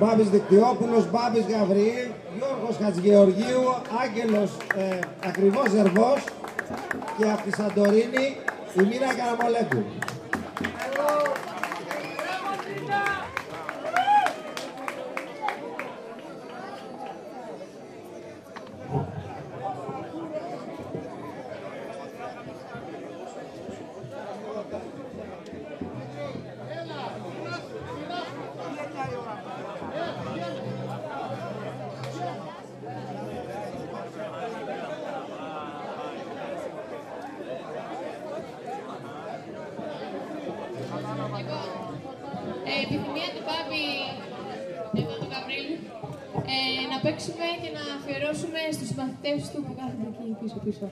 Μπάμπης Δικτυόπουλος, Μπάμπης Γαβριήλ, Γιώργος Χατζηγεωργίου, Άγγελος ε, ακριβώς Ζερβός και από τη Σαντορίνη η Μίνα Καραμολέκου. Ε, επιθυμία του Μπάμπη, εδώ του Γαβρίλ, ε, να παίξουμε και να αφιερώσουμε στους μαθητές του που κάθονται εκεί πίσω-πίσω.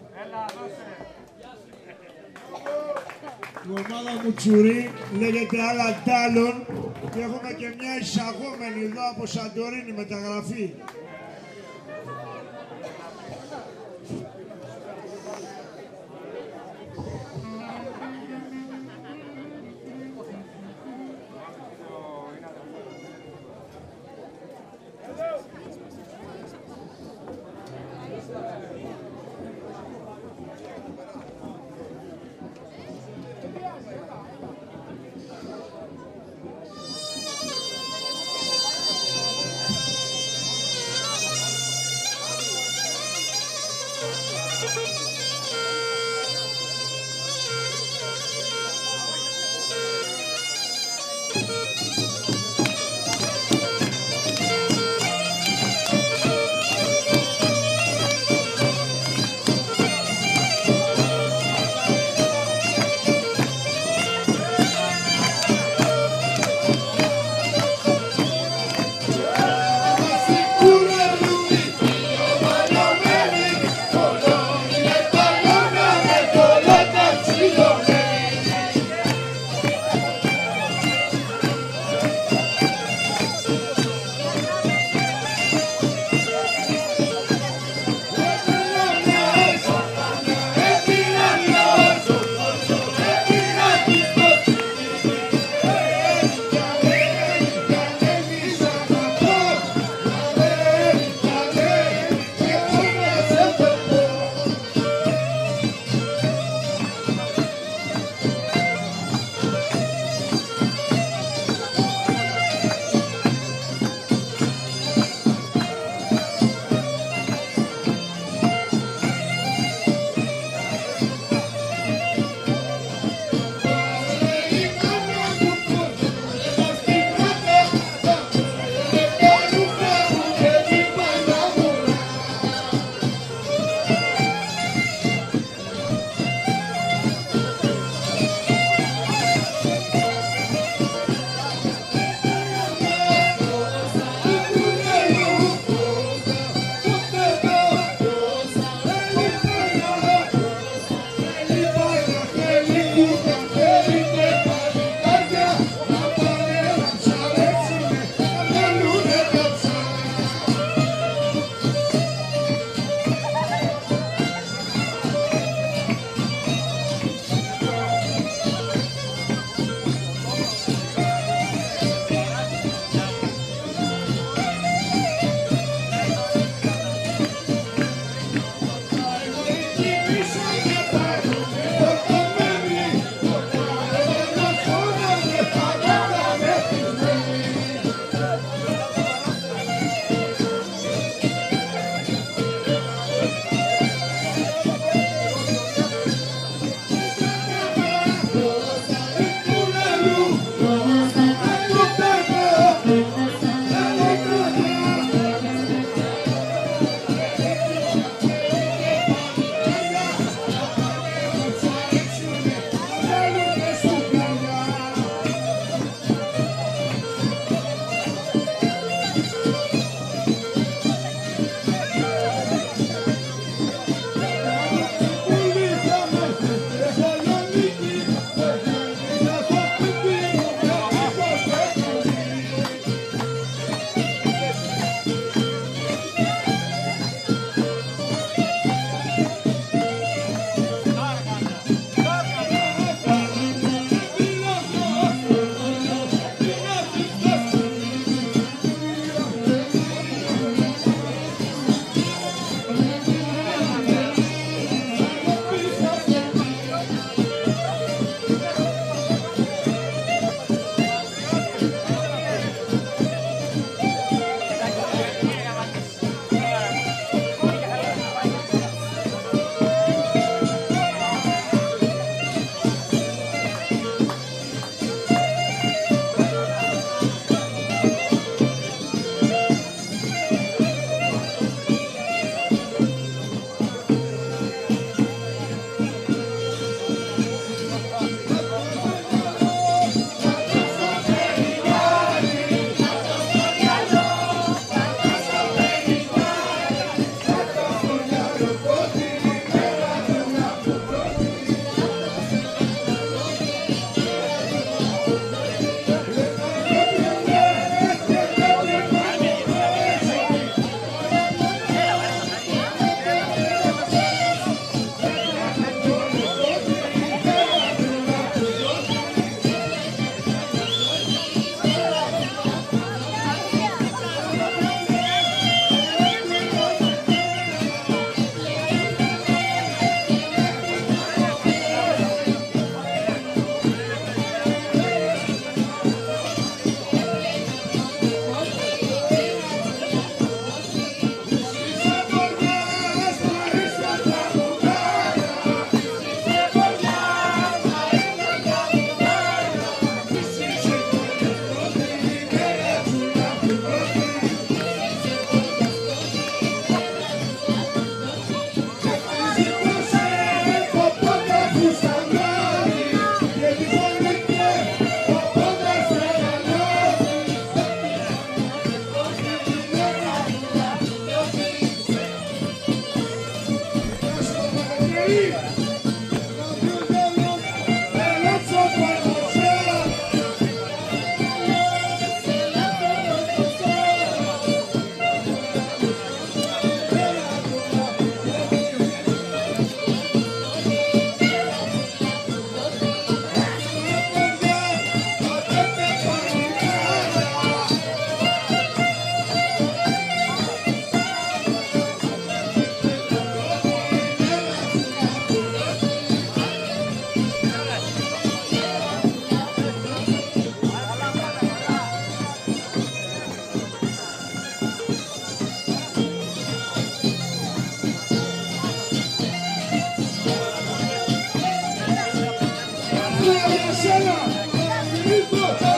Η ομάδα μου τσουρί λέγεται Άλλα Τάλων και έχουμε και μια εισαγόμενη εδώ από Σαντορίνη μεταγραφή. Isso! É isso!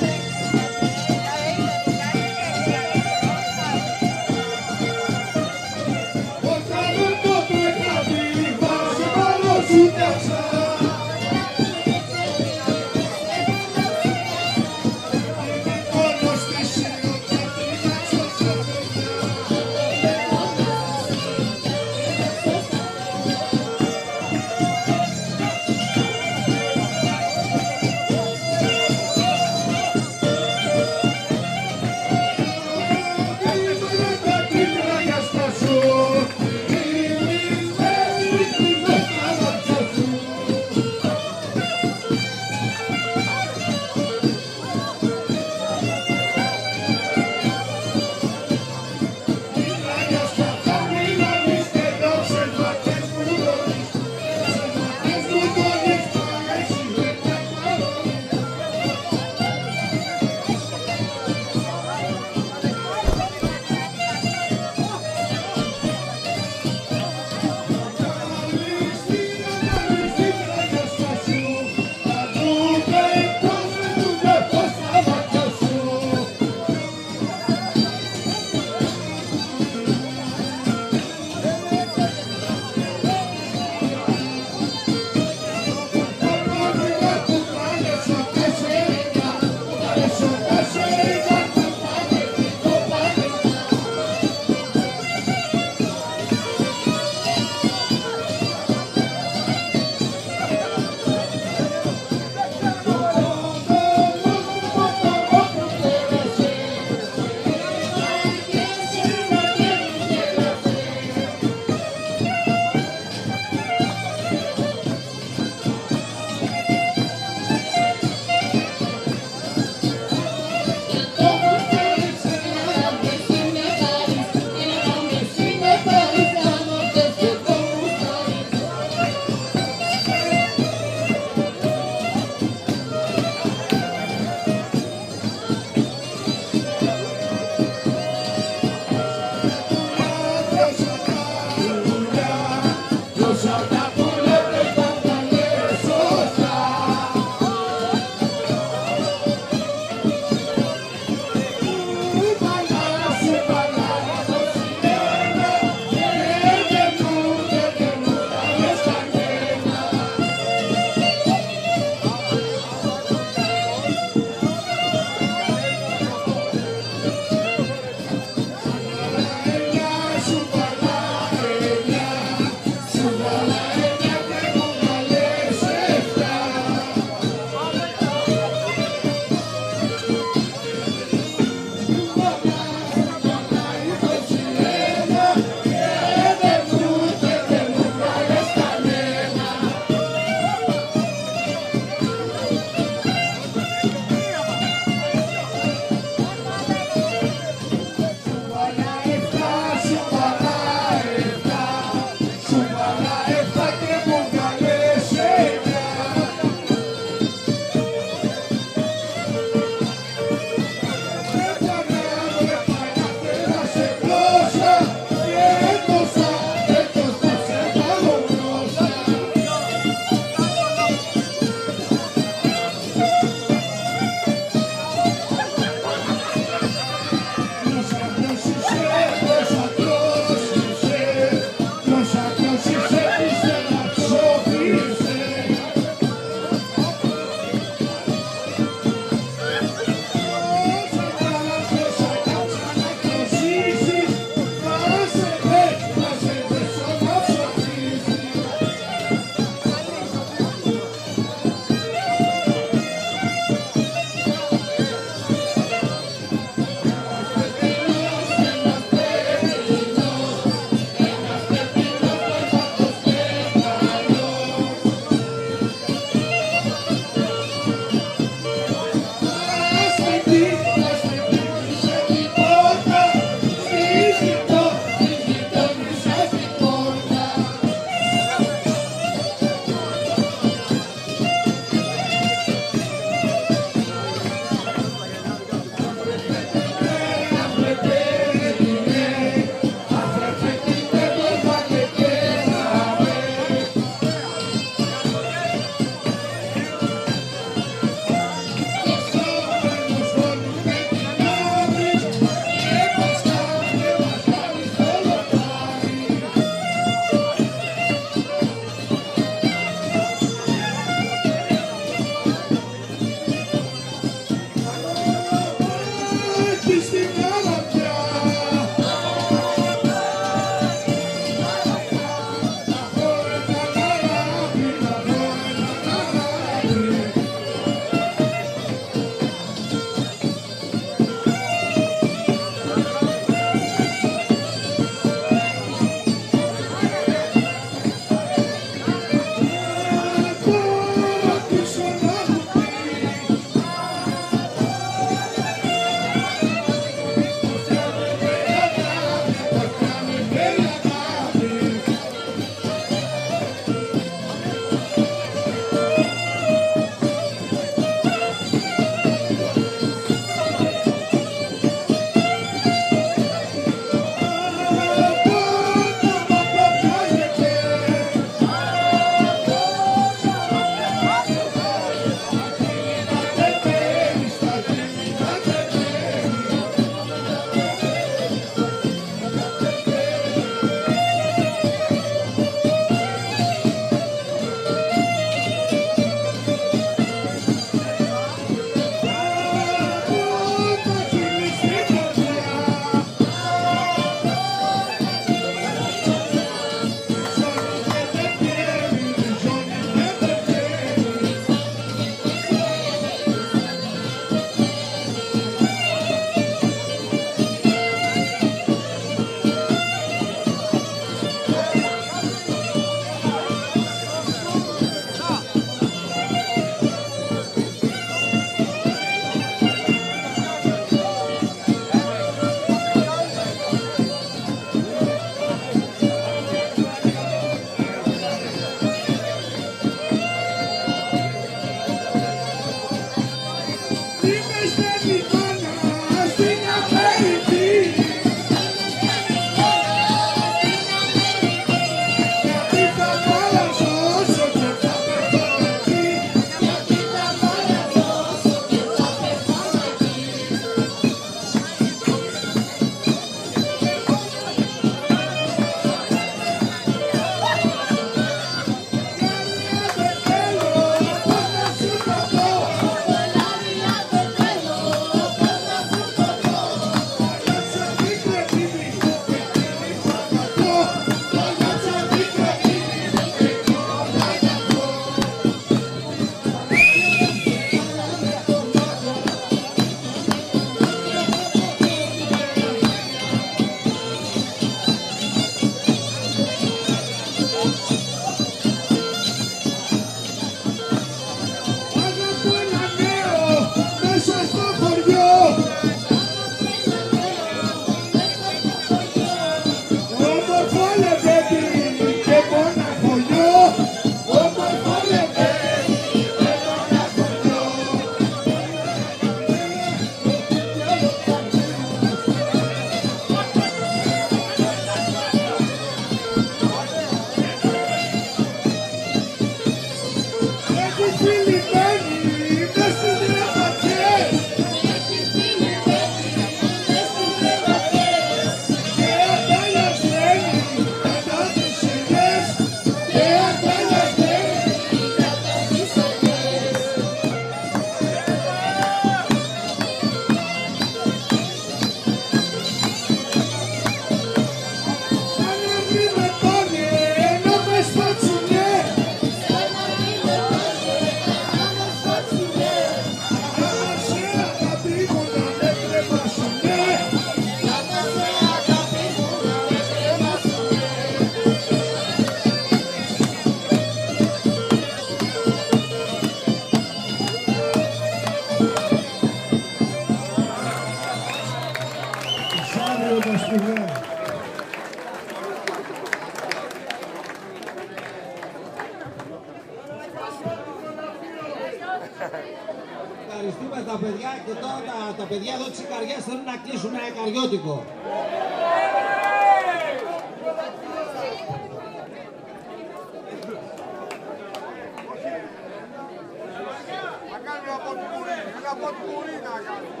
Thank you.